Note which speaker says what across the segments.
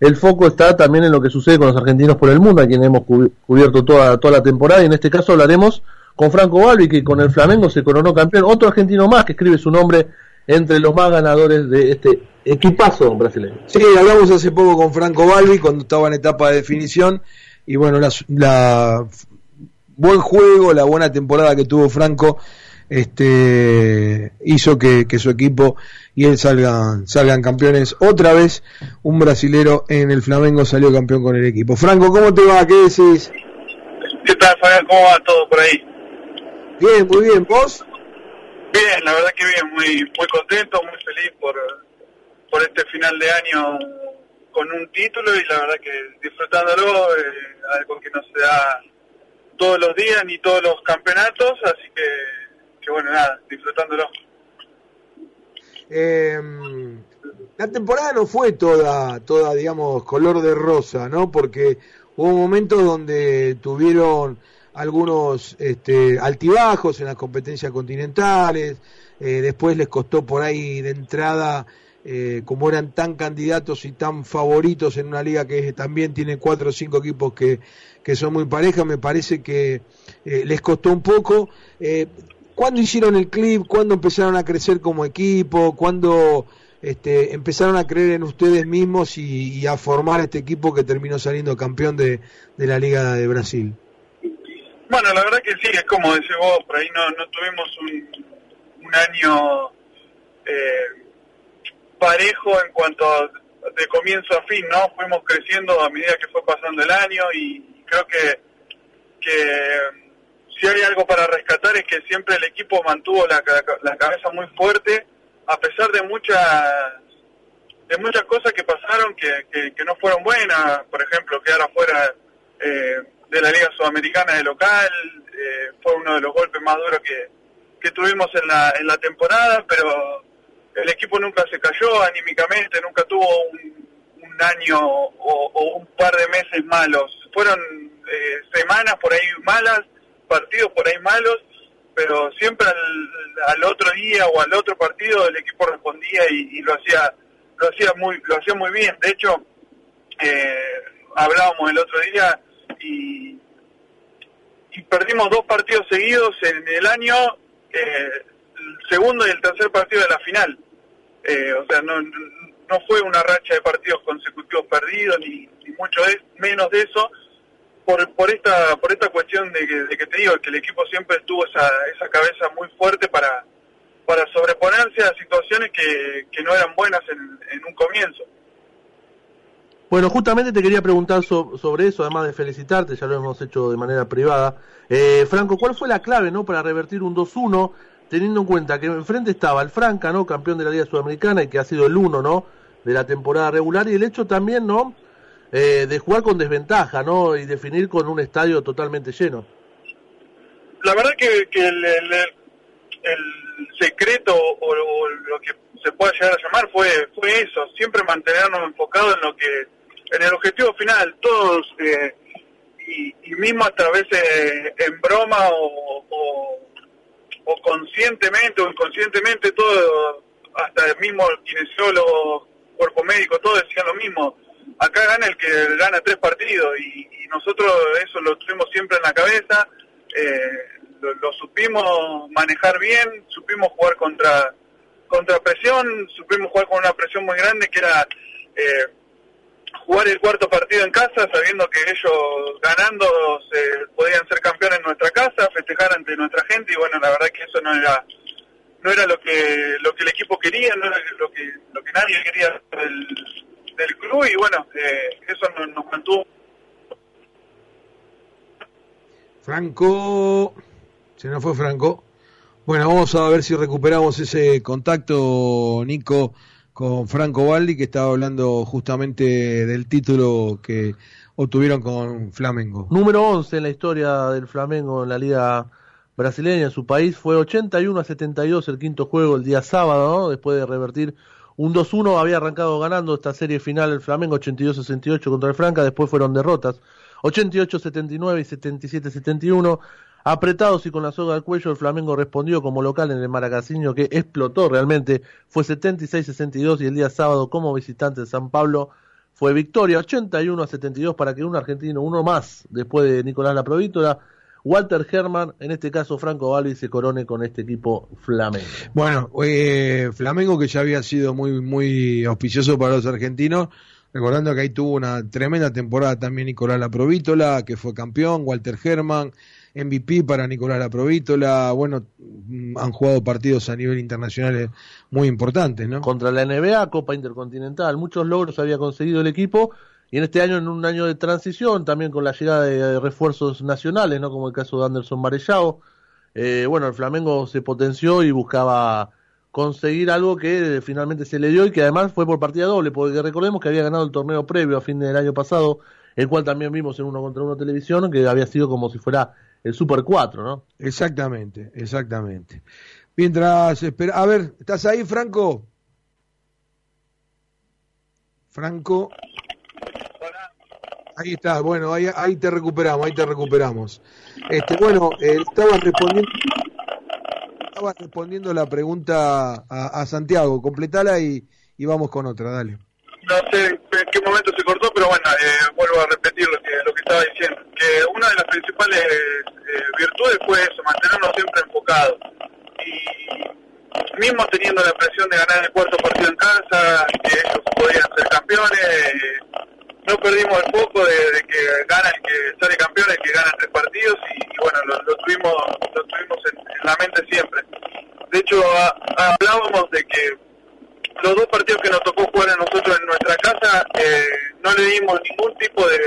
Speaker 1: el foco está también en lo que sucede con los argentinos por el mundo, a quienes hemos cubierto toda, toda la temporada, y en este caso hablaremos con Franco Balbi, que con el Flamengo se coronó campeón, otro argentino más que escribe su nombre entre los más ganadores de este equipazo brasileño.
Speaker 2: Sí, hablamos hace poco con Franco Balbi cuando estaba en etapa de definición. Y bueno, la, buen juego, la buena temporada que tuvo Franco este hizo que, su equipo y él salgan salgan campeones. Otra vez un brasilero en el Flamengo salió campeón con el equipo. Franco cómo te va qué decís
Speaker 3: qué tal Fabián cómo va todo por ahí
Speaker 2: bien muy bien. Vos
Speaker 3: Bien, la verdad que bien, muy muy contento, muy feliz por, por este final de año con un título y la verdad que disfrutándolo, eh, algo que no se da todos los días ni todos los campeonatos, así que, bueno, nada, disfrutándolo.
Speaker 2: Eh, la temporada no fue toda, toda, digamos, color de rosa, ¿no? Porque hubo momentos donde tuvieron algunos este, altibajos en las competencias continentales, eh, después les costó por ahí de entrada, eh, como eran tan candidatos y tan favoritos en una liga que también tiene cuatro o cinco equipos que, que son muy parejas, me parece que eh, les costó un poco. ¿Cuándo hicieron el clip? ¿Cuándo empezaron a crecer como equipo? ¿Cuándo este, empezaron a creer en ustedes mismos y, a formar este equipo que terminó saliendo campeón de, de la Liga de Brasil?
Speaker 3: Bueno, la verdad que sí, es como decís vos, por ahí no, no tuvimos un, un año eh, parejo en cuanto de comienzo a fin, ¿no? Fuimos creciendo a medida que fue pasando el año y creo que, que si hay algo para rescatar es que siempre el equipo mantuvo la, la cabeza muy fuerte a pesar de muchas de muchas cosas que pasaron que, que, no fueron buenas, por ejemplo, quedar afuera eh, de la Liga Sudamericana de local, eh, fue uno de los golpes más duros que, que tuvimos en la, en la temporada, pero el equipo nunca se cayó anímicamente, nunca tuvo un, un año o, un par de meses malos. Fueron eh, semanas por ahí malas, partidos por ahí malos, pero siempre al, al, otro día o al otro partido el equipo respondía y, y, lo hacía lo hacía muy lo hacía muy bien. De hecho, eh, hablábamos el otro día y, y perdimos dos partidos seguidos en el año, eh, el segundo y el tercer partido de la final. Eh, o sea, no, no fue una racha de partidos consecutivos perdidos, ni, mucho menos de eso, por, por esta por esta cuestión de que, de que te digo, que el equipo siempre tuvo esa, esa cabeza muy fuerte para, para sobreponerse a situaciones que, que no eran buenas en, en un comienzo.
Speaker 1: Bueno, justamente te quería preguntar sobre eso, además de felicitarte, ya lo hemos hecho de manera privada. Eh, Franco, ¿cuál fue la clave no para revertir un 2-1, teniendo en cuenta que enfrente estaba el Franca, ¿no? campeón de la Liga Sudamericana y que ha sido el uno ¿no? de la temporada regular, y el hecho también ¿no? Eh, de jugar con desventaja ¿no? y definir con un estadio totalmente lleno?
Speaker 3: La verdad que, que el, el, secreto o, lo que se puede llegar a llamar fue, fue eso, siempre mantenernos enfocados en lo que en el objetivo final, todos, eh, y, y, mismo a través en broma o, o, o, conscientemente o inconscientemente, todo, hasta el mismo kinesiólogo, cuerpo médico, todos decían lo mismo. Acá gana el que gana tres partidos y, nosotros eso lo tuvimos siempre en la cabeza, eh, lo, supimos manejar bien, supimos jugar contra contra presión, supimos jugar con una presión muy grande que era eh, jugar el cuarto partido en casa sabiendo que ellos ganando se podían ser campeones en nuestra casa, festejar ante nuestra gente y bueno, la verdad que eso no era no era lo que lo que el equipo quería, no era lo que lo que nadie quería del, del club y bueno, eh, eso nos, nos mantuvo.
Speaker 2: Franco, se nos fue Franco. Bueno, vamos a ver si recuperamos ese contacto, Nico con Franco Baldi, que estaba hablando justamente del título que obtuvieron con Flamengo.
Speaker 1: Número 11 en la historia del Flamengo en la Liga Brasileña, en su país. Fue 81 a 72 el quinto juego el día sábado, después de revertir un 2-1. Había arrancado ganando esta serie final el Flamengo 82-68 contra el Franca, después fueron derrotas 88-79 y 77-71. Apretados y con la soga al cuello, el Flamengo respondió como local en el Maracasinho que explotó realmente. Fue 76-62 y el día sábado como visitante de San Pablo fue victoria 81 a 72 para que un argentino, uno más, después de Nicolás La Provítola, Walter Herman, en este caso Franco Balbi, se corone con este equipo Flamengo.
Speaker 2: Bueno, eh, Flamengo que ya había sido muy, muy auspicioso para los argentinos, recordando que ahí tuvo una tremenda temporada también Nicolás La Provítola, que fue campeón, Walter Herman, MVP para Nicolás Laprovítola, bueno, mm, han jugado partidos a nivel internacional muy importantes, ¿no?
Speaker 1: Contra la NBA, Copa Intercontinental, muchos logros había conseguido el equipo y en este año, en un año de transición, también con la llegada de refuerzos nacionales, ¿no? Como el caso de Anderson Marellao, eh, bueno, el Flamengo se potenció y buscaba conseguir algo que finalmente se le dio y que además fue por partida doble, porque recordemos que había ganado el torneo previo a fin del año pasado, el cual también vimos en uno contra uno televisión, que había sido como si fuera el Super 4, ¿no?
Speaker 2: Exactamente, exactamente. Mientras espera, a ver, ¿estás ahí, Franco? Franco. Ahí está, bueno, ahí, ahí te recuperamos, ahí te recuperamos. Este, bueno, eh, estaba respondiendo estaba respondiendo la pregunta a, Santiago, completala y, vamos con otra, dale
Speaker 3: no sé en qué momento se cortó, pero bueno, eh, vuelvo a repetir lo que, lo que estaba diciendo, que una de las principales eh, virtudes fue eso, mantenernos siempre enfocados. Y mismo teniendo la presión de ganar el cuarto partido en casa, que ellos podían ser campeones, no perdimos el foco de, que gana el que sale campeón, el que gana tres partidos, y, bueno, lo, tuvimos, lo tuvimos en, la mente siempre. De hecho, hablábamos de que los dos partidos que nos tocó jugar a nosotros en nuestra casa, eh, no le dimos ningún tipo de,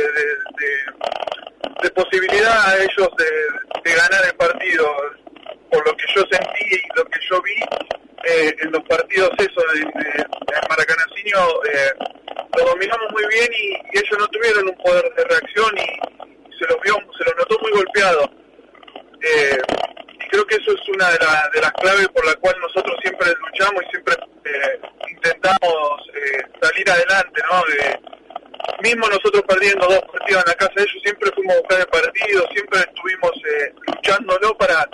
Speaker 3: de, posibilidad a ellos de, ganar el partido. Por lo que yo sentí y lo que yo vi eh, en los partidos esos de, de, eh, lo dominamos muy bien y, ellos no tuvieron un poder de reacción y, se los vio, se los notó muy golpeados. Eh, y creo que eso es una de, las claves por la cual nosotros siempre luchamos y siempre eh, intentamos salir adelante, ¿no? mismo nosotros perdiendo dos partidos en la casa de ellos, siempre fuimos a buscar el partido, siempre estuvimos luchándolo para,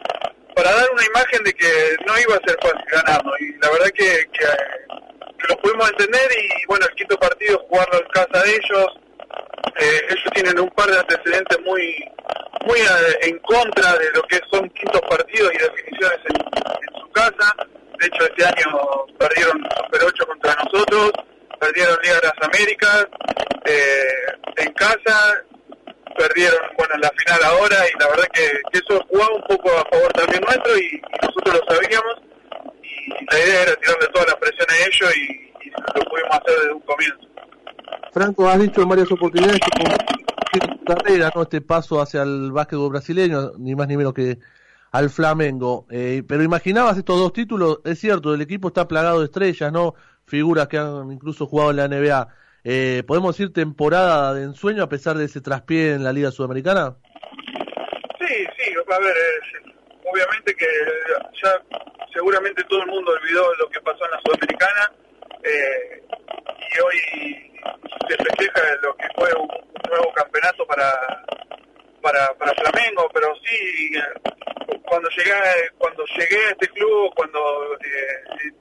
Speaker 3: para dar una imagen de que no iba a ser fácil ganarnos. Y la verdad que, que, lo pudimos entender y bueno, el quinto partido jugarlo en casa de ellos. Eh, ellos tienen un par de antecedentes muy muy en contra de lo que son quintos partidos y definiciones en su casa de hecho, este año perdieron Super 8 contra nosotros, perdieron Liga de las Américas eh, en casa, perdieron bueno en la final ahora y la verdad que, eso jugaba un poco a favor también nuestro y, nosotros lo sabíamos la idea era tirarle toda la presión a ellos y, lo pudimos hacer desde un comienzo.
Speaker 1: Franco, has dicho en varias oportunidades que tu carrera, ¿no? este paso hacia el básquetbol brasileño, ni más ni menos que al Flamengo. Eh, pero imaginabas estos dos títulos, es cierto, el equipo está plagado de estrellas, ¿no? Figuras que han incluso jugado en la NBA. Eh, ¿Podemos decir temporada de ensueño a pesar de ese traspié en la Liga Sudamericana?
Speaker 3: Sí, sí, a ver, obviamente que ya seguramente todo el mundo olvidó lo que pasó en la Sudamericana eh, y hoy se festeja lo que fue un nuevo campeonato para, para, para Flamengo, pero sí, cuando llegué, cuando llegué a este club, cuando eh,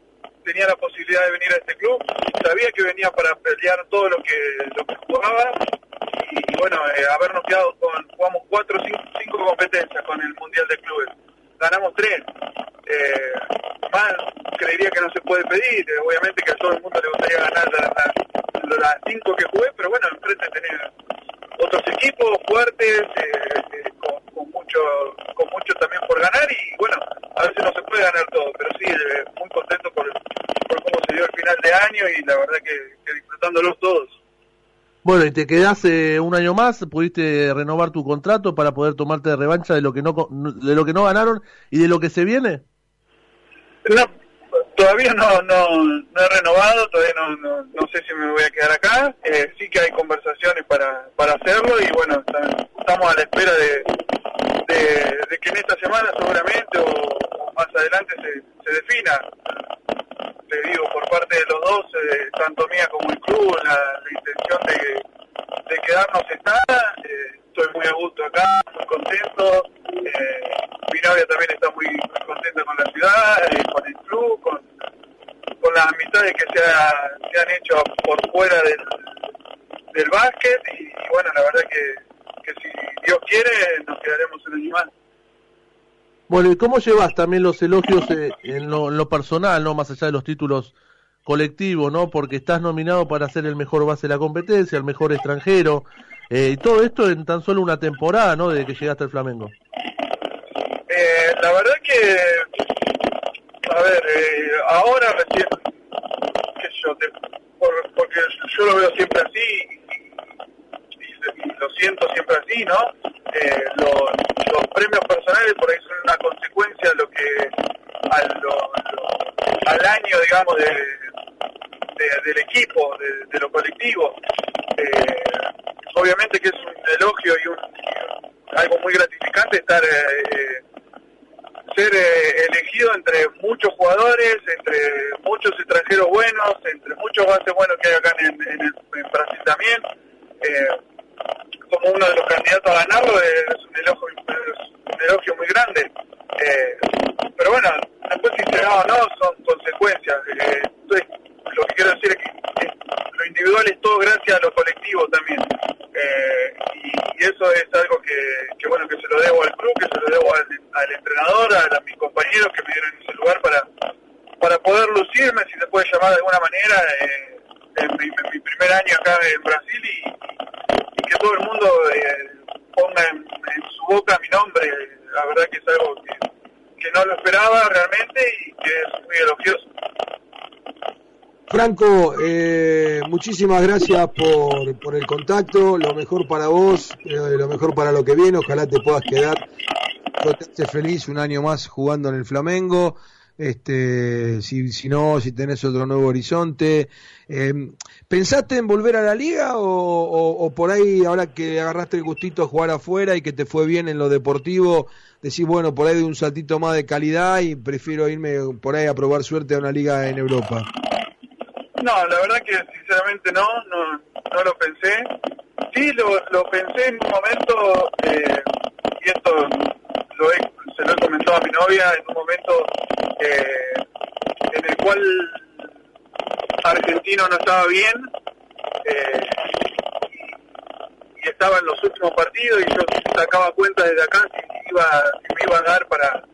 Speaker 3: tenía la posibilidad de venir a este club, sabía que venía para pelear todo lo que, lo que jugaba y, bueno, eh, habernos quedado con, jugamos cuatro o cinco, competencias con el Mundial de Clubes, ganamos tres. Eh, más creería que no se puede pedir, obviamente que a todo el mundo le gustaría ganar las, las cinco que jugué, pero bueno, enfrente tenía otros equipos fuertes, eh, eh, con, mucho con mucho también por ganar y bueno, a veces no se puede ganar todo, pero sí, eh, muy contento por, por cómo se dio el final de año y la verdad que, que disfrutándolos todos.
Speaker 1: Bueno, y te quedás un año más, pudiste renovar tu contrato para poder tomarte de revancha de lo que no de lo que no ganaron y de lo que se viene.
Speaker 3: Todavía no, no, no he renovado, todavía no, no, no, sé si me voy a quedar acá. Eh, sí que hay conversaciones para, para hacerlo y bueno, estamos a la espera de, de, que en esta semana seguramente o, más adelante se, se, defina. Te digo, por parte de los dos, eh, tanto mía como el club, la, intención de, de quedarnos está. Eh, estoy muy a gusto acá, muy contento. Eh, también está muy, muy contenta con la ciudad, con el club, con las amistades que se, ha, se han hecho por fuera del, del básquet y, bueno, la verdad que, que si Dios quiere nos quedaremos en el animal.
Speaker 1: Bueno, ¿y cómo llevas también los elogios eh, en, lo, personal, no más allá de los títulos colectivos, no? Porque estás nominado para ser el mejor base de la competencia, el mejor extranjero, eh, y todo esto en tan solo una temporada, ¿no? Desde que llegaste al Flamengo.
Speaker 3: Eh, la verdad que, a ver, eh, ahora recién, porque yo lo veo siempre así y, lo siento siempre así, ¿no? Eh, los premios personales por ahí son una consecuencia de lo que al, al año, digamos, de, del equipo, de, lo colectivo. Eh, obviamente que es un elogio y, un, algo muy gratificante estar eh, ser elegido entre muchos jugadores, entre muchos extranjeros buenos, entre muchos bases buenos que hay acá en, en, en Brasil también. Eh, como uno de los candidatos a ganarlo es un elogio, muy grande. Eh, pero bueno, después si se da o no son consecuencias. Eh, entonces, lo que quiero decir es que lo individual es todo gracias a lo colectivo también. Eh, y, eso es algo que, que, bueno, que se lo debo al club, que se lo debo al, entrenador, a, mis compañeros que me dieron ese lugar para, para poder lucirme, si se puede llamar de alguna manera, eh, en, mi, primer año acá en Brasil y, que todo el mundo eh, ponga en, su boca mi nombre, la verdad que es algo que, no lo esperaba realmente y que es muy elogioso.
Speaker 2: Franco, eh, muchísimas gracias por, el contacto, lo mejor para vos, eh, lo mejor para lo que viene, ojalá te puedas quedar, feliz un año más jugando en el Flamengo este, si, no, si tenés otro nuevo horizonte. Eh, ¿Pensaste en volver a la liga o, por ahí, ahora que agarraste el gustito a jugar afuera y que te fue bien en lo deportivo, decís, bueno, por ahí de un saltito más de calidad y prefiero irme por ahí a probar suerte a una liga en Europa?
Speaker 3: No, la verdad que sinceramente no, no, no lo pensé. Sí, lo, lo pensé en un momento, eh, y esto lo he, se lo he comentado a mi novia, en un momento eh, en el cual Argentino no estaba bien eh, y, estaba en los últimos partidos y yo sacaba cuenta desde acá si, iba, si me iba a dar para,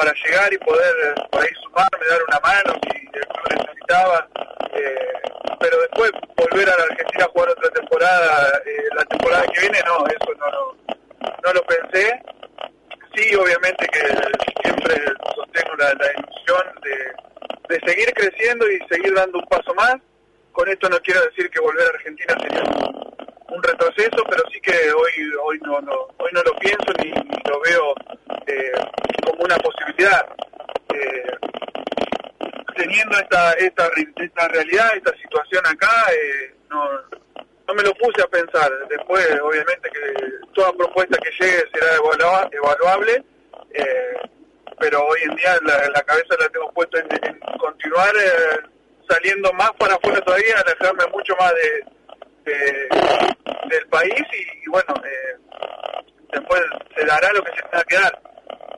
Speaker 3: para llegar y poder por ahí sumarme, dar una mano si el club necesitaba. Eh, pero después volver a la Argentina a jugar otra temporada, eh, la temporada que viene, no, eso no, no, no lo pensé. Sí, obviamente que siempre sostengo la, ilusión de, de, seguir creciendo y seguir dando un paso más. Con esto no quiero decir que volver a Argentina sería un, retroceso, pero sí que hoy hoy no, hoy no lo pienso ni, lo veo eh, como una posibilidad. Eh, teniendo esta, esta esta realidad, esta situación acá, eh, no no me lo puse a pensar. Después, obviamente, que toda propuesta que llegue será evaluable, eh, pero hoy en día la, cabeza la tengo puesta en, continuar saliendo más para afuera todavía, alejarme mucho más de, del país y, bueno, eh, después se dará lo que se tenga que dar,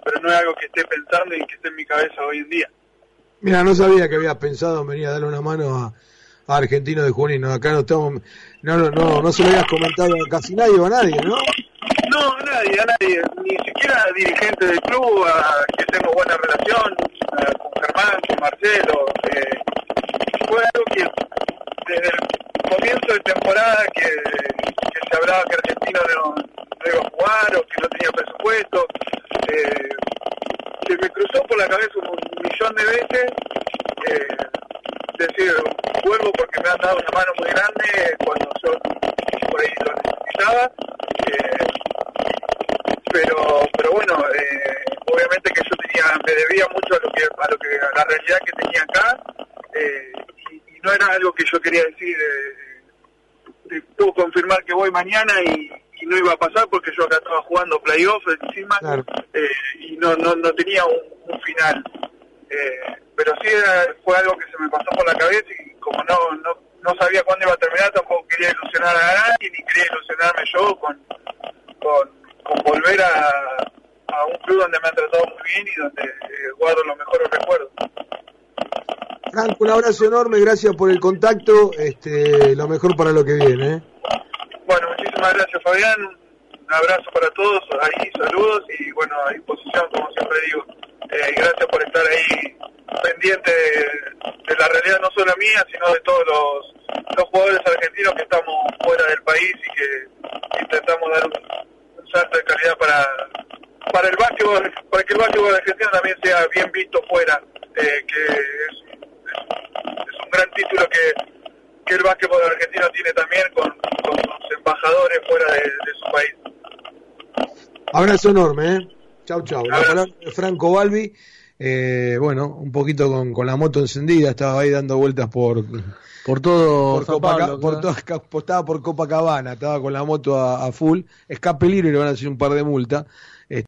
Speaker 3: pero no es algo que esté pensando y que esté en mi cabeza hoy en día.
Speaker 2: Mira, no sabía que habías pensado en venir a darle una mano a argentino de Junín. Acá no estamos, no, no, no se lo habías comentado a casi nadie o a nadie, ¿no?
Speaker 3: No, a nadie, a nadie, ni siquiera dirigente del club, a que tengo buena relación, con Germán, con Marcelo. Eh, fue algo que desde el comienzo de temporada que, que se hablaba que Argentino no, iba a jugar o que no tenía presupuesto, eh, se me cruzó por la cabeza un millón de veces. Eh, decir, vuelvo porque me han dado una mano muy grande cuando yo por ahí lo necesitaba. Eh, pero pero bueno, eh, obviamente tenía me debía mucho a lo que a lo que a la realidad que tenía acá eh, y, no era algo que yo quería decir. puedo confirmar que voy mañana y, no iba a pasar porque yo acá estaba jugando playoff encima y no, no, no tenía un, un final. Eh, pero sí fue algo que se me pasó por la cabeza y como no, no, no sabía cuándo iba a terminar, tampoco quería ilusionar a nadie ni quería ilusionarme yo con, con, volver a, a, un club donde me han tratado muy bien y donde eh, guardo los mejores recuerdos.
Speaker 2: Franco, un abrazo enorme, gracias por el contacto, este, lo mejor para lo que viene. ¿eh?
Speaker 3: muchísimas gracias Fabián, un abrazo para todos, ahí saludos y bueno, a disposición como siempre digo. Eh, gracias por estar ahí pendiente de, la realidad no solo mía, sino de todos los, jugadores argentinos que estamos fuera del país y que intentamos dar un, salto de calidad para, para el básquetbol, para que el básquetbol argentino también sea bien visto fuera, eh, que es, un gran título que, que el básquetbol argentino tiene también con, con los embajadores fuera de, su país.
Speaker 2: Abrazo enorme, ¿eh? Chau, chau. La palabra de Franco Balbi. Eh, bueno, un poquito con, con, la moto encendida, estaba ahí dando vueltas por
Speaker 1: por todo
Speaker 2: por, estaba por Copacabana, estaba con la moto a, a full, escape libre y le van a hacer un par de multas.